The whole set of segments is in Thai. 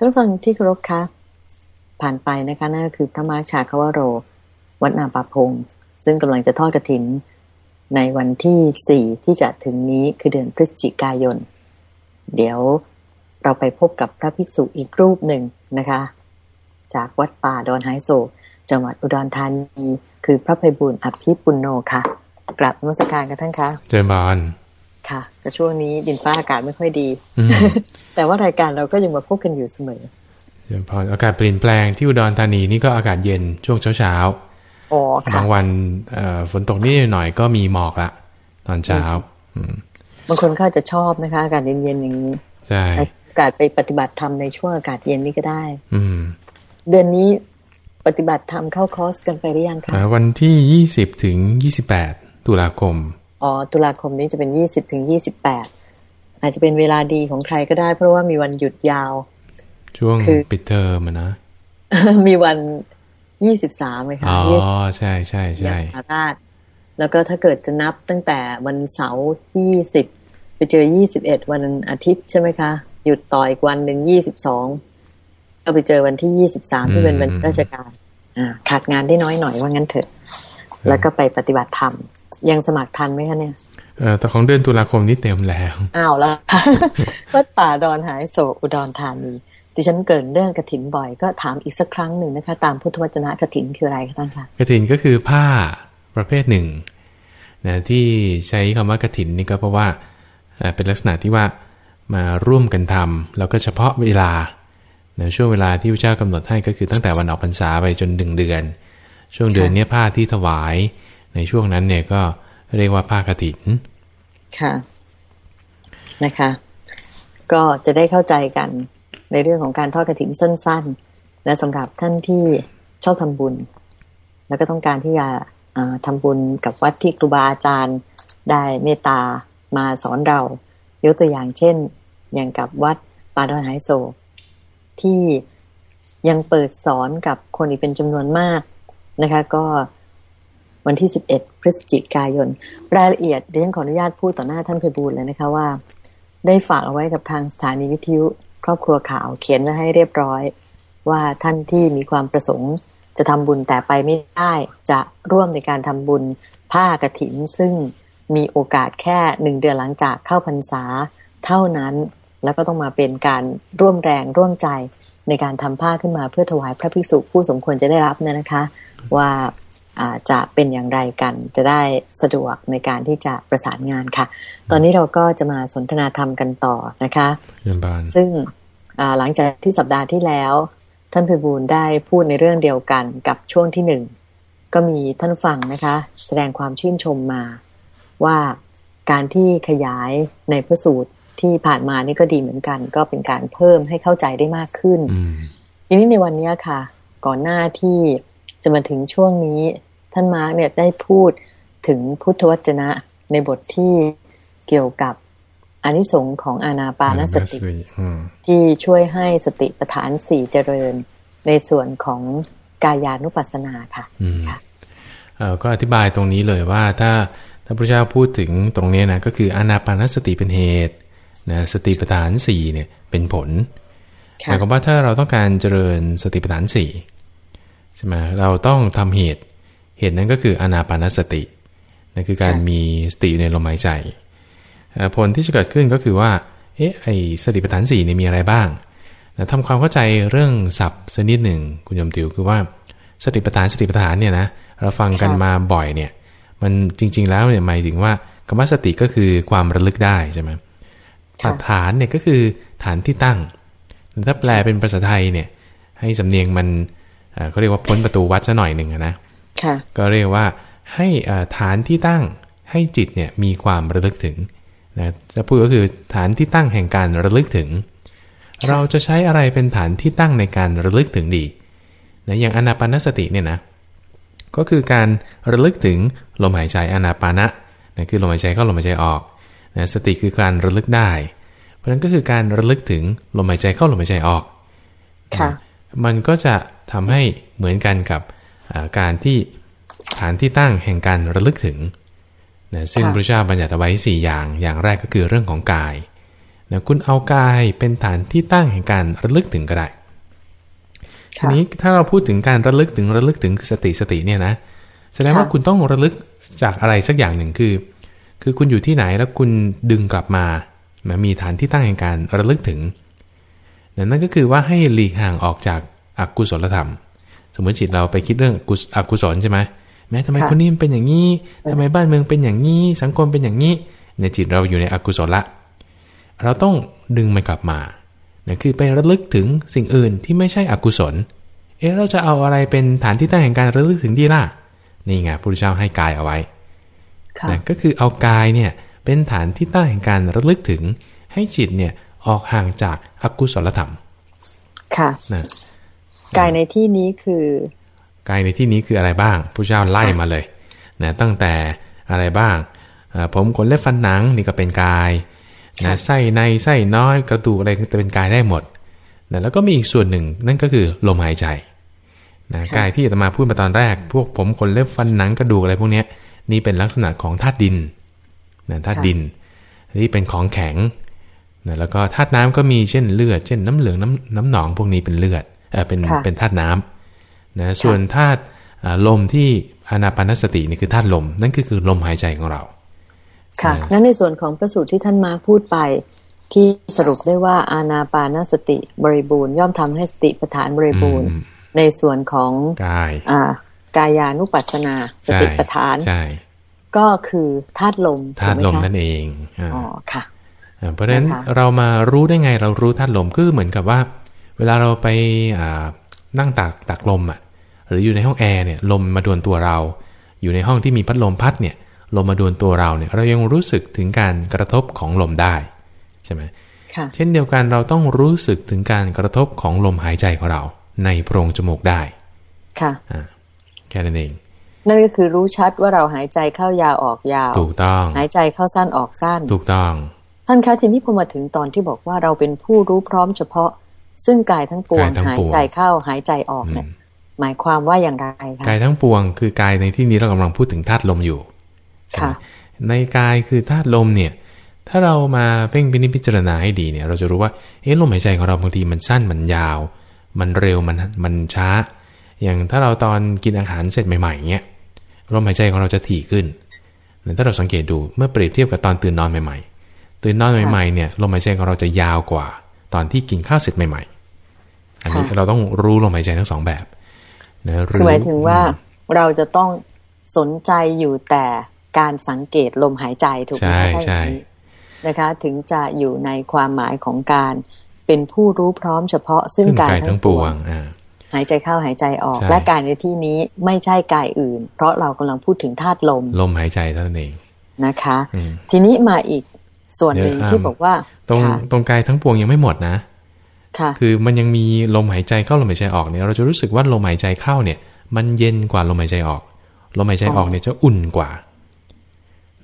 ท่านฟังที่เคารพคะผ่านไปนะคะนั่นก็คือพระมาชาคาวโร วัดนาป่าพง ซึ่งกำลังจะทอดกระถิน ในวันที่สี่ที่จะถึงนี้คือเดือนพฤศจิกายน เดี๋ยวเราไปพบกับพระภิกษุอีกรูปหนึ่งนะคะ จากวัดป่าดอนไฮโซ จังหวัดอุดรธานี คือพระภัยบุญอภิปุณโนค่ะกราบนมัสการกันท่านคะเจริญบาน ค่ะก็ช่วงนี้ดินฟ้าอากาศไม่ค่อยดีอืมแต่ว่ารายการเราก็ยังมาพบกันอยู่เสมอเจริญพรอากาศเปลี่ยนแปลงที่อุดรธานีนี่ก็อากาศเย็นช่วงเช้าเช้าอ๋อๆค่ะบางวันเอ่อฝนตกนิดหน่อยก็มีหมอกละตอนเช้าอืมบางคนเขาจะชอบนะคะ อากาศเย็นๆอย่างนี้ใช่โอกาสไปปฏิบัติธรรมในช่วงอากาศเย็นนี่ก็ได้ อืมเดือนนี้ปฏิบัติธรรมเข้าคอร์สกันไปหรือยังคะเอ่อวันที่ยี่สิบถึงยี่สิบแปดตุลาคม อ๋อตุลาคมนี้จะเป็นยี่สิบถึงยี่สิบแปดอาจจะเป็นเวลาดีของใครก็ได้ เพราะว่ามีวันหยุดยาว ช่วงคือปิดเทอมอะนะ มีวันยี่สิบสามไหมคะอ๋อยี่ใช่ใช่ยใช่มราช แล้วก็ถ้าเกิดจะนับตั้งแต่วันเสาร์ยี่สิบไปเจอยี่สิบเอ็ดวันอาทิตย์ใช่ไหมคะ หยุดต่ออีกวันหนึ่งยี่สิบสองก็ไปเจอวันที่ยี่สิบสามที่เป็นวันราชการ อ่า ขาดงานได้น้อยหน่อยว่างั้นเถอะ แล้วก็ไปปฏิบัติธรรม ยังสมัครทันไหมคะเนี่ยเอ่อแต่ของเดือนตุลาคมนี่เต็มแล้วอ้าวแล้ววัดป่าดอนหายโศกอุดรธานีดิฉันเกรินเรื่องกระถินบ่อยก็ถามอีกสักครั้งหนึ่งนะคะ ตามพุทธวจนะกระถินคืออะไรคะท่านคะกฐินก็คือผ้าประเภทหนึ่งนะที่ใช้คำว่ากฐินนี่ก็เพราะว่าเอ่อเป็นลักษณะที่ว่ามาร่วมกันทำแล้วก็เฉพาะเวลานะช่วงเวลาที่พระเจ้ากำหนดให้ก็คือตั้งแต่วันออกพรรษาไปจนหนึ่งเดือน ช่วงเดือนเนี้ผ้าที่ถวาย ในช่วงนั้นเนี่ยก็เรียกว่าผ้ากฐิน ค่ะนะคะ ก็จะได้เข้าใจกันในเรื่องของการทอดกระถินสั้นๆ และสำหรับท่านที่ชอบทำบุญ แล้วก็ต้องการที่จะทำบุญกับวัดที่ครูบาอาจารย์ได้เมตตามาสอนเรา ยกตัวอย่างเช่น อย่างกับวัดปาดอนไฮโซ ที่ยังเปิดสอนกับคนอีกเป็นจำนวนมากนะคะ ก็ วันที่ 11 พฤศจิกายน รายละเอียดเดี๋ยวฉันขออนุญาตพูดต่อหน้าท่านเพบูลเลยนะคะว่า ได้ฝากเอาไว้กับทางสถานีวิทยุครอบครัวข่าวเขียนไว้ให้เรียบร้อย ว่าท่านที่มีความประสงค์จะทำบุญแต่ไปไม่ได้จะร่วมในการทำบุญผ้ากฐิน ซึ่งมีโอกาสแค่หนึ่งเดือนหลังจากเข้าพรรษาเท่านั้น แล้วก็ต้องมาเป็นการร่วมแรงร่วมใจในการทำผ้าขึ้นมาเพื่อถวายพระภิกษุผู้สมควรจะได้รับเนี่ยนะคะ ว่า จะเป็นอย่างไรกัน จะได้สะดวกในการที่จะประสานงานค่ะ ตอนนี้เราก็จะมาสนทนาธรรมกันต่อนะคะเรียนบานซึ่งอ่าหลังจากที่สัปดาห์ที่แล้ว ท่านพิบูลได้พูดในเรื่องเดียวกันกับช่วงที่หนึ่งก็มีท่านฟังนะคะ แสดงความชื่นชมมาว่าการที่ขยายในพระสูตรที่ผ่านมานี่ก็ดีเหมือนกัน ก็เป็นการเพิ่มให้เข้าใจได้มากขึ้นอืมทีนี้ในวันนี้ค่ะ ก่อนหน้าที่จะมาถึงช่วงนี้ ท่านมาร์กเนี่ยได้พูดถึงพุทธวจนะในบทที่เกี่ยวกับอานิสงส์ของอานาปานสติอืมที่ช่วยให้สติปัฏฐานสี่เจริญในส่วนของกายานุปัสสนาค่ะอืมค่ะเอ่อก็อธิบายตรงนี้เลยว่าถ้าถ้าพระเจ้าพูดถึงตรงเนี้ยนะก็คืออานาปานสติเป็นเหตุนะสติปัฏฐานสี่เนี่ยเป็นผลหค่ะมายความว่าถ้าเราต้องการเจริญสติปัฏฐานสี่ใช่ไหมเราต้องทำเหตุ เหตุนั้นก็คืออนาปานสตินั่นคือการมีสติในลมหายใจ ผลที่จะเกิดขึ้นก็คือว่า เอ๊ะไอสติปัฏฐานสี่เนี่ยมีอะไรบ้างนะทำความเข้าใจเรื่องศัพท์สักนิดหนึ่งคุณยมติวคือว่าสติปัฏฐานสติปัฏฐานเนี่ยนะเราฟังกันมาบ่อยเนี่ยมันจริง ๆ แล้วเนี่ยหมายถึงว่าคำว่าสติก็คือความระลึกได้ใช่ไหมฐานเนี่ยก็คือฐานที่ตั้ง ถ้าแปลเป็นภาษาไทยเนี่ยให้สำเนียงมันเขาเรียกว่าพ้นประตูวัดซะหน่อยหนึ่งนะ ก็เรียกว่าให้เอ่อฐานที่ตั้งให้จิตเนี่ยมีความระลึกถึงนะจะพูดก็คือฐานที่ตั้งแห่งการระลึกถึง เราจะใช้อะไรเป็นฐานที่ตั้งในการระลึกถึงดีนะอย่างอนาปานสติเนี่ยนะก็คือการระลึกถึงลมหายใจอนาปานะนะคือลมหายใจเข้าลมหายใจออกนะสติคือการระลึกได้ เพราะฉะนั้นก็คือการระลึกถึงลมหายใจเข้าลมหายใจออกค่ะมันก็จะทำให้เหมือนกันกับอ่า การที่ฐานที่ตั้งแห่งการระลึกถึงนะซึ่งค่ะพระเจ้าบัญญัติเอาไว้ 4 อย่าง อย่างแรกก็คือเรื่องของกายนะคุณเอากายเป็นฐานที่ตั้งแห่งการระลึกถึงก็ได้ ทีนี้ถ้าเราพูดถึงการระลึกถึงระลึกถึงสติสติเนี่ยนะ แสดงว่าคุณต้องระลึกจากอะไรสักอย่างหนึ่งคือ คือคุณอยู่ที่ไหนแล้วคุณดึงกลับมามามีฐานที่ตั้งแห่งการระลึกถึง นั่นก็คือว่าให้หลีกห่างออกจากอากุศลธรรมส มมติจิตเราไปคิดเรื่องอกุศลใช่ไหมแม้ทำไมคนนี้เป็นอย่างนี้ทำไมบ้านเมืองเป็นอย่างนี้ สังคมเป็นอย่างนี้ ในจิตเราอยู่ในอกุศลละ เราต้องดึงมันกลับมานะคือไประลึกถึงสิ่งอื่นที่ไม่ใช่อกุศล เอ๊ะเราจะเอาอะไรเป็นฐานที่ตั้งแห่งการระลึกถึงดีล่ะ นี่ไงพระพุทธเจ้าให้กายเอาไว้นะก็คือเอากายเนี่ยเป็นฐานที่ตั้งแห่งการระลึกถึงให้จิตเนี่ยออกห่างจากอากุศลธรรม ค่ะนะ กายในที่นี้คือกายในที่นี้คืออะไรบ้างพระเจ้าไล่มาเลยนะตั้งแต่อะไรบ้าง ผมขนเล็บฟันหนังนี่ก็เป็นกายนะไส้ในไส้น้อยกระดูกอะไรจะเป็นกายได้หมดนะแล้วก็มีอีกส่วนหนึ่งนั่นก็คือลมหายใจนะกายที่จะมาพูดมาตอนแรก พวกผมขนเล็บฟันหนังกระดูกอะไรพวกนี้นี่เป็นลักษณะของธาตุดินนะธาตุดินที่เป็นของแข็งนะแล้วก็ธาตุน้ำก็มีเช่นเลือด เช่นน้ำเหลืองน้ำน้ำหนองพวกนี้เป็นเลือด เออเป็นเป็นธาตุน้ำนะส่วนธาตุลมที่อนาปานสตินี่คือธาตุลม นั่นก็คือลมหายใจของเรา ค่ะงั้นในส่วนของประสูตรที่ท่านมาพูดไป ที่สรุปได้ว่าอานาปานสติบริบูรณ์ย่อมทำให้สติปัฏฐานบริบูรณ์ ในส่วนของกายอ่ากายานุปัสสนาสติปัฏฐานใช่ก็คือธาตุลมธาตุลมนั่นเองอ๋อค่ะ เพราะฉะนั้นเรามารู้ได้ไงเรารู้ธาตุลมก็เหมือนกับว่า เวลาเราไปนั่งตากตากลมอะหรืออยู่ในห้องแอร์เนี่ยลมมาดวนตัวเรา อยู่ในห้องที่มีพัดลมพัดเนี่ยลมมาดวนตัวเราเนี่ยเรายังรู้สึกถึงการกระทบของลมได้ใช่ไหมเช่นเดียวกันเราต้องรู้สึกถึงการกระทบของลมหายใจของเรา ในโพรงจมูกได้ ค่ะแค่นั้นเอง นั่นก็คือรู้ชัดว่าเราหายใจเข้ายาวออกยาว ถูกต้อง หายใจเข้าสั้นออกสั้น ถูกต้อง ท่านคะทีนี้พอมาถึงตอนที่บอกว่าเราเป็นผู้รู้พร้อมเฉพาะ ซึ่งกายทั้งปวงหายใจเข้าหายใจออกเนี่ยหมายความว่าอย่างไรคะกายทั้งปวง คือกายในที่นี้เรากำลังพูดถึงธาตุลมอยู่ค่ะในกายคือธาตุลมเนี่ย ถ้าเรามาเพ่งพิจารณาให้ดีเนี่ย เราจะรู้ว่าเอ๊ะลมหายใจของเราบางทีมันสั้นมันยาว มันเร็วมันมันช้า อย่างถ้าเราตอนกินอาหารเสร็จใหม่ๆเงี้ยลมหายใจของเราจะถี่ขึ้นถ้าเราสังเกตดูเมื่อเปรียบเทียบกับตอนตื่นนอนใหม่ ๆ ตื่นนอนใหม่ๆเนี่ยลมหายใจของเราจะยาวกว่า ตอนที่กินข้าวเสร็จใหม่ ๆ อันนี้เราต้องรู้ลมหายใจทั้งสองแบบนะคือหมายถึงว่าเราจะต้องสนใจอยู่แต่การสังเกตลมหายใจถูกไหมใช่ใช่นะคะ ถึงจะอยู่ในความหมายของการเป็นผู้รู้พร้อมเฉพาะซึ่งกายทั้งปวงหายใจเข้าหายใจออก และกายในที่นี้ไม่ใช่กายอื่น เพราะเรากำลังพูดถึงธาตุลม ลมหายใจเท่านั้นเองนะคะ ทีนี้มาอีกส่วนหนึ่งที่บอกว่า ตรงตรงกายทั้งปวงยังไม่หมดนะค่ะคือมันยังมีลมหายใจเข้าลมหายใจออกเนี่ย เราจะรู้สึกว่าลมหายใจเข้าเนี่ย มันเย็นกว่าลมหายใจออก ลมหายใจออกเนี่ยจะอุ่นกว่า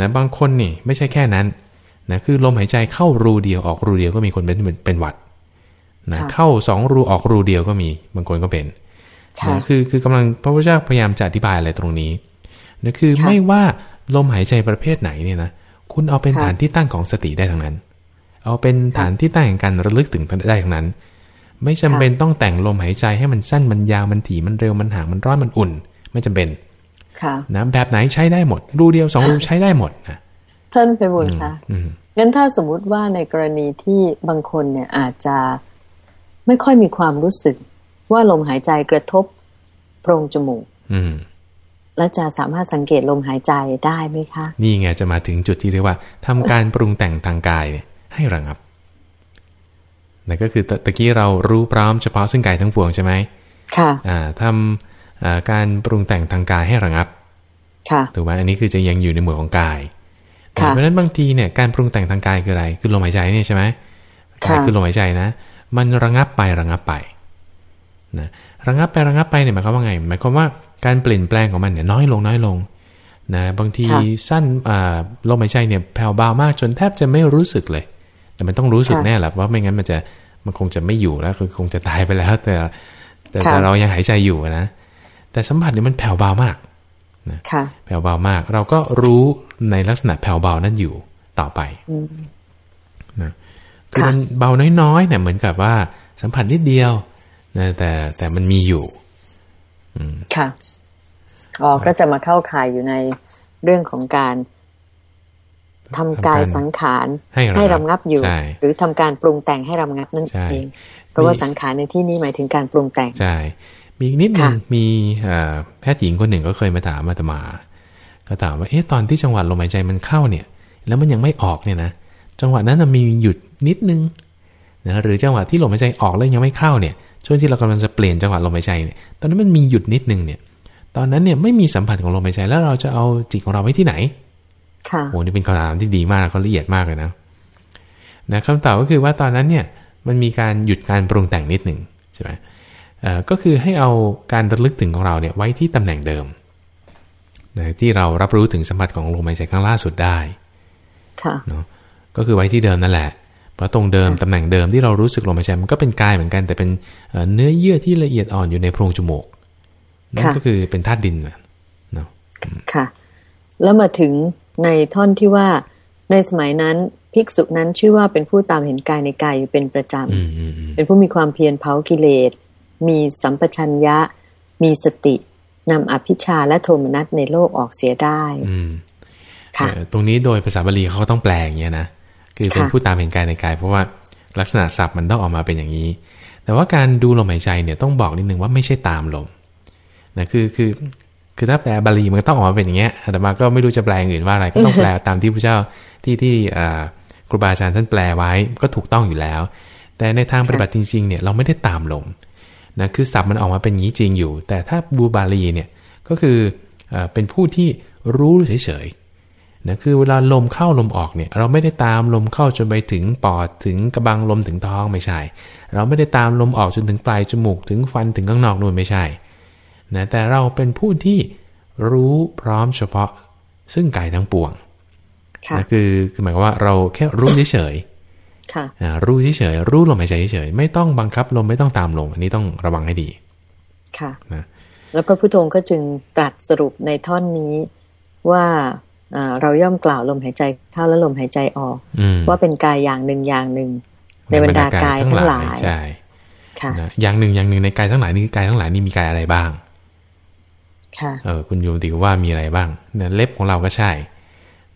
นะบางคนนี่ไม่ใช่แค่นั้นนะคือลมหายใจเข้ารูเดียวออกรูเดียวก็มีคนเป็นเป็นหวัดนะเข้าสองรูออกรูเดียวก็มีบางคนก็เป็นนะคือคือกำลังพระพุทธเจ้าพยายามจะอธิบายอะไรตรงนี้นะคือไม่ว่าลมหายใจประเภทไหนเนี่ยนะคุณเอาเป็นฐานที่ตั้งของสติได้ทั้งนั้น เอาเป็นฐานที่ตั้งแห่งการระลึกถึงได้ทั้งนั้น ไม่จำเป็นต้องแต่งลมหายใจให้มันสั้นมันยาวมันถี่มันเร็วมันห่างมันร้อนมันอุ่น ไม่จำเป็นนะแบบไหนใช้ได้หมด รูเดียวสองรูใช้ได้หมดนะท่านไปบุญค่ะงั้นถ้าสมมุติว่าในกรณีที่บางคนเนี่ยอาจจะไม่ค่อยมีความรู้สึก ว่าลมหายใจกระทบโพรงจมูกแล้วจะสามารถสังเกตลมหายใจได้ไหมคะ นี่ไงจะมาถึงจุดที่เรียกว่าทำการปรุงแต่งทางกายเนี่ย ให้ระงับนั่นก็คือตะกี้เรารู้พร้อมเฉพาะซึ่งกายทั้งปวงใช่ไหมค่ะอ่าทำการปรุงแต่งทางกายให้ระงับ ค่ะถูกไหมอันนี้คือจะยังอยู่ในหมวดของกายเพราะฉะนั้นบางทีเนี่ยการปรุงแต่งทางกายคืออะไร คือลมหายใจนี่ใช่ไหมกายคือลมหายใจนะ มันระงับไประงับไปนะระงับไประงับไปเนี่ยหมายความว่าไง หมายความว่าการเปลี่ยนแปลงของมันเนี่ยน้อยลงน้อยลงนะบางทีสั้นลมหายใจเนี่ยแผ่วเบามากจนแทบจะไม่รู้สึกเลย แต่มันต้องรู้สึกแน่แหละว่าไม่งั้นมันจะมันคงจะไม่อยู่แล้วคือคงจะตายไปแล้ว แต่แต่เรายังหายใจอยู่นะแต่สัมผัสเนี่ยมันแผ่วเบามากนะแผ่วเบามาก เราก็รู้ในลักษณะแผ่วเบานั้นอยู่ต่อไปนะคือมันเบาน้อยๆเนี่ยเหมือนกับว่า สัมผัสนิดเดียวนะแต่แต่มันมีอยู่อืมค่ะอ๋อก็จะมาเข้าข่ายอยู่ในเรื่องของการ ทำกายสังขารให้ระงับให้รำงับอยู่ใช่หรือทำการปรุงแต่งให้รำงับนั่นใช่เองเพราะว่ามีสังขารในที่นี้หมายถึงการปรุงแต่งใช่มีอีกนิดนึงค่ะมีเอ่อแพทย์หญิงคนหนึ่งก็เคยมาถามอาตมา ก็ถามว่าเอ๊ะตอนที่จังหวะลมหายใจมันเข้าเนี่ย แล้วมันยังไม่ออกเนี่ยนะจังหวะนั้นนะมีหยุดนิดนึงนะหรือจังหวะที่ลมหายใจออกแล้วยังไม่เข้าเนี่ย ช่วงที่เรากำลังจะเปลี่ยนจังหวะลมหายใจเนี่ยตอนนั้นมันมีหยุดนิดนึงเนี่ย ตอนนั้นเนี่ยไม่มีสัมผัสของลมหายใจแล้วเราจะเอาจิตของเราไว้ที่ไหน ค่ะโอ้นี่เป็นคำถามที่ดีมากเขาละเอียดมากเลยนะนะคำตอบก็คือว่าตอนนั้นเนี่ยมันมีการหยุดการปรุงแต่งนิดหนึ่งใช่ไหมเอ่อก็คือให้เอาการระลึกถึงของเราเนี่ยไว้ที่ตำแหน่งเดิมนะที่เรารับรู้ถึงสัมผัสของลมหายใจข้างล่าสุดได้ค่ะเนาะก็คือไว้ที่เดิมนั่นแหละ เพราะตรงเดิมตำแหน่งเดิมที่เรารู้สึกลมหายใจมันก็เป็นกายเหมือนกันแต่เป็นเอ่อเนื้อเยื่อที่ละเอียดอ่อนอยู่ในโพรงจมูกนั่นค่ะก็คือเป็นธาตุดินน่ะเนาะค่ะ แล้วมาถึง ในท่อนที่ว่าในสมัยนั้นภิกษุนั้นชื่อว่าเป็นผู้ตามเห็นกายในกายอยู่เป็นประจอืมอืมอืมำเป็นผู้มีความเพียรเผากิเลส มีสัมปชัญญะ มีสตินำอภิชาและโทมนัสในโลกออกเสียได้อืมค่ะเอ่อตรงนี้โดยภาษาบาลีเขาก็ต้องแปลอย่างเงี้ยนะ คือเป็นค่ะผู้ตามเห็นกายในกาย เพราะว่าลักษณะศัพท์มันต้องออกมาเป็นอย่างนี้ แต่ว่าการดูลมหายใจเนี่ยต้องบอกนิดนึงว่าไม่ใช่ตามลมนะคือคือ คือถ้าแปลบาลีมันก็ต้องออกมาเป็นอย่างเงี้ยแต่มาก็ไม่รู้จะแปลอย่างอื่นว่าอะไรก็ต้องแปลตามที่พระเจ้าที่ที่อ่าครูบาอาจารย์ท่านแปลไว้ก็ถูกต้องอยู่แล้ว แต่ในทางปฏิบัติจริงๆเนี่ยเราไม่ได้ตามลมนะคือศัพท์มันออกมาเป็นอย่างนี้จริงอยู่ แต่ถ้าบูบาลีเนี่ยก็คือเอ่อเป็นผู้ที่รู้เฉยๆนะคือเวลาลมเข้าลมออกเนี่ยเราไม่ได้ตามลมเข้าจนไปถึงปอดถึงกระบังลมถึงท้องไม่ใช่ เราไม่ได้ตามลมออกจนถึงปลายจมูกถึงฟันถึงข้างนอกนู่นไม่ใช่ นะแต่เราเป็นผู้ที่รู้พร้อมเฉพาะ ซึ่งกายทั้งปวงค่ะนะคือคือหมายความว่าเราแค่รู้เฉยค่ะๆอ่ารู้เฉยๆรู้ลมหายใจเฉยๆไม่ต้องบังคับลมไม่ต้องตามลมอันนี้ต้องระวังให้ดี ค่ะนะแล้วพระพุทธองค์ก็จึงตรัสสรุปในท่อนนี้ว่าเอ่อเราย่อมกล่าวลมหายใจเข้าและลมหายใจออกอืมว่าเป็นกายอย่างหนึ่งอย่างหนึ่ง ในบรรดากายทั้งหลายใช่ค่ะนะอย่างหนึ่งอย่างหนึ่งในกายทั้งหลายนี่คือกายทั้งหลายนี่มีกายอะไรบ้างค่ะ เออคุณโยมติว่ามีอะไรบ้างเนื้อเล็บของเราก็ใช่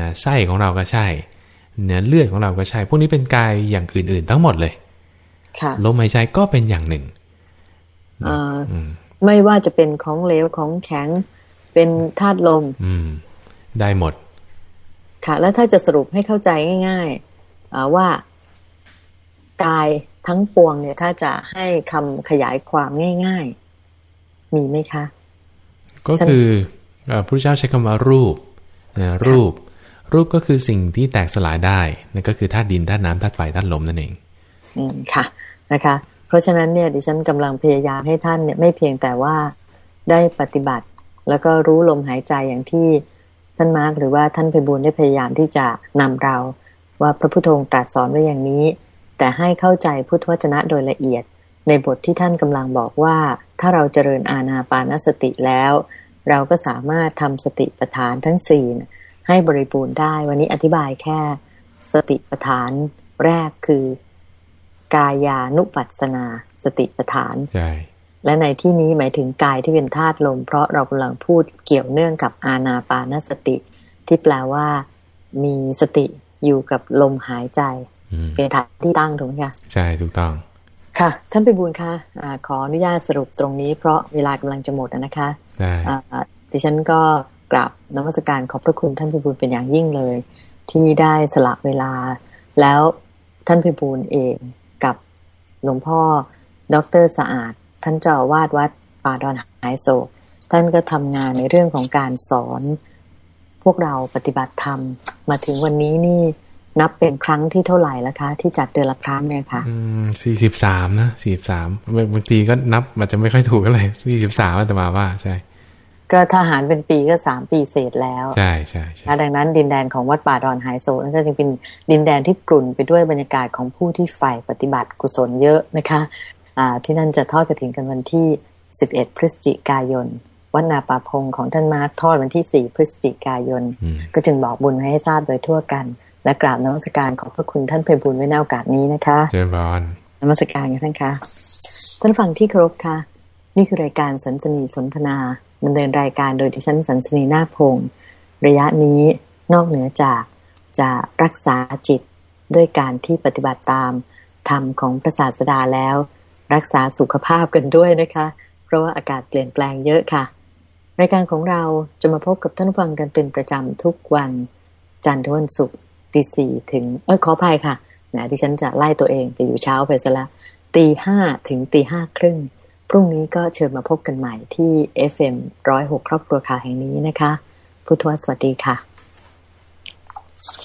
นะไส้ของเราก็ใช่เนื้อเลือดของเราก็ใช่ พวกนี้เป็นกายอย่างอื่น ๆ ทั้งหมดเลยค่ะลมหายใจก็เป็นอย่างหนึ่งเอ่ออืมไม่ว่าจะเป็นของเหลวของแข็งเป็นธาตุลมอืมได้หมด ค่ะ แล้วถ้าจะสรุปให้เข้าใจง่ายๆอ่าว่ากายทั้งปวงเนี่ย ถ้าจะให้คำขยายความง่าย ๆ มีไหมคะ ก็คือเอ่อพระเจ้าใช้คำว่ารูปนะรูป รูปก็คือสิ่งที่แตกสลายได้นั่นก็คือธาตุดินธาตุน้ำธาตุไฟธาตุลมนั่นเองอืมค่ะนะคะ เพราะฉะนั้นเนี่ยดิฉันกำลังพยายามให้ท่านเนี่ยไม่เพียงแต่ว่าได้ปฏิบัติ แล้วก็รู้ลมหายใจอย่างที่ท่านมาร์กหรือว่าท่านไพบูลย์ได้พยายามที่จะนำเรา ว่าพระพุทโธตรัสสอนไว้อย่างนี้ แต่ให้เข้าใจพุทธวจนะโดยละเอียด ในบทที่ท่านกำลังบอกว่า ถ้าเราเจริญอาณาปานสติแล้ว เราก็สามารถทำสติปัฏฐานทั้งสี่น่ะให้บริบูรณ์ได้ วันนี้อธิบายแค่สติปัฏฐานแรกคือ กายานุปัสสนาสติปัฏฐานใช่และในที่นี้หมายถึงกายที่เป็นธาตุลม เพราะเรากำลังพูดเกี่ยวเนื่องกับอาณาปานสติ ที่แปลว่า มีสติอยู่กับลมหายใจอืมเป็นฐานที่ตั้งถูกไหมคะใช่ถูกต้อง ค่ะ ท่านไปบูลย์คะอาขออนุญาตสรุปตรงนี้ เพราะเวลากำลังจะหมดแล้วนะคะได้อ่าดิฉันก็กราบนมัสการขอบพระคุณท่านพิบูลเป็นอย่างยิ่งเลย ที่ได้สละเวลา แล้วท่านพิบูลเองกับหลวงพ่อดอกเตอรสะอาด ท่านเจ้าอาวาดวัดป่าดอนหายโศก ท่านก็ทำงานในเรื่องของการสอน พวกเราปฏิบัติธรรมมาถึงวันนี้นี่ นับเป็นครั้งที่เท่าไหร่แล้วคะ ที่จัดเดือนละครั้งเนี่ยค่ะอืมสี่สิบสามนะสี่สิบสามบางทีก็นับมันจะไม่ค่อยถูกอะไรสี่สิบสามแต่มาว่าใช่ ก็ทหารเป็นปีก็สามปีเศษแล้ว ใช่ใช่ใช่และดังนั้นดินแดนของวัดป่าดอนไฮโซนั่นก็จึงเป็นดินแดนที่กลุ่นไปด้วยบรรยากาศของผู้ที่ใฝ่ปฏิบัติกุศลเยอะนะคะอ่าที่นั่นจะทอดกระถิ่นกันวันที่11พฤศจิกายนวัดนาป่าพงของท่านมาร์คทอดวันที่4พฤศจิกายนอืมก็จึงบอกบุญให้ทราบโดยทั่วกัน แและกราบนมัสการขอบพระคุณท่านเพบุญไว้ในโอกาสนี้นะคะเจริญพรนมัสการกันท่านคะท่านฟังที่เคารพค่ะ นี่คือรายการสันสนีสนทนาดำเนินรายการโดยดิฉันสันสนีนาคพงศ์ระยะนี้นอกเหนือจากจะรักษาจิตด้วยการที่ปฏิบัติตามธรรมของพระศาสดาแล้ว รักษาสุขภาพกันด้วยนะคะ เพราะว่าอากาศเปลี่ยนแปลงเยอะค่ะ รายการของเราจะมาพบกับท่านผู้ฟังกันเป็นประจำทุกวันจันทร์ถึงวันศุกร์ ตีสี่ถึงเออขออภัยค่ะนะที่ฉันจะไล่ตัวเองไปอยู่เช้าไปซะละตีห้าถึงตีห้าครึ่งพรุ่งนี้ก็เชิญมาพบกันใหม่ที่ FM ร้อยหกครอบครัวข่าวแห่งนี้นะคะ พุทธวสวัสดีค่ะ